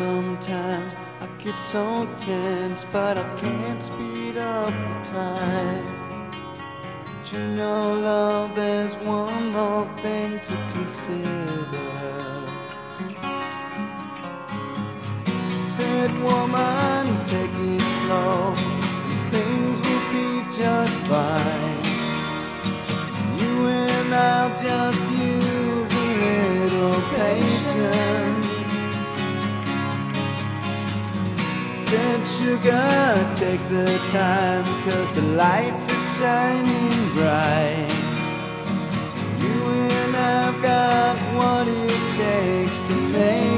Sometimes I get so tense, but I can't speed up the time. But you know, love, there's one more thing to consider. Said woman, take it slow. Things will be just fine. Said sugar, take the time, cause the lights are shining bright. You and I've got what it takes to make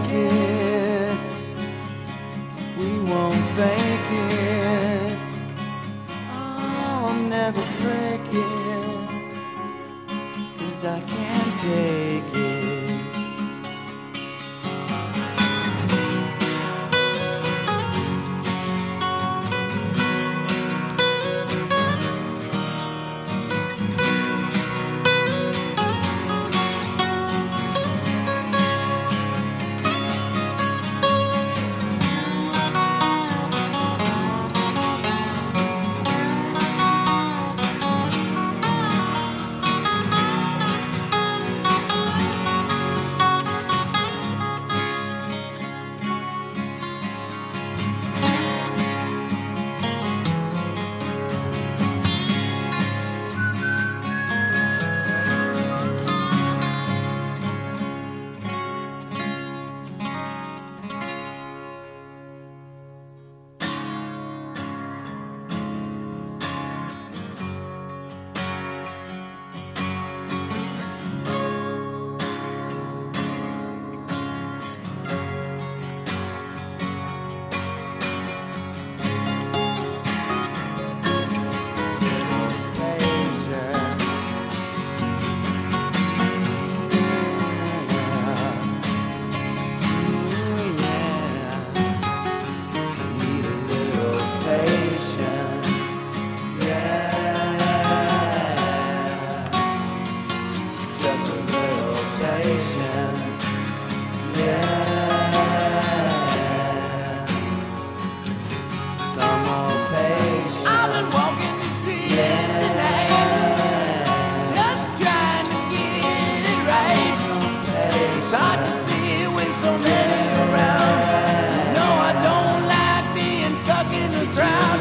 the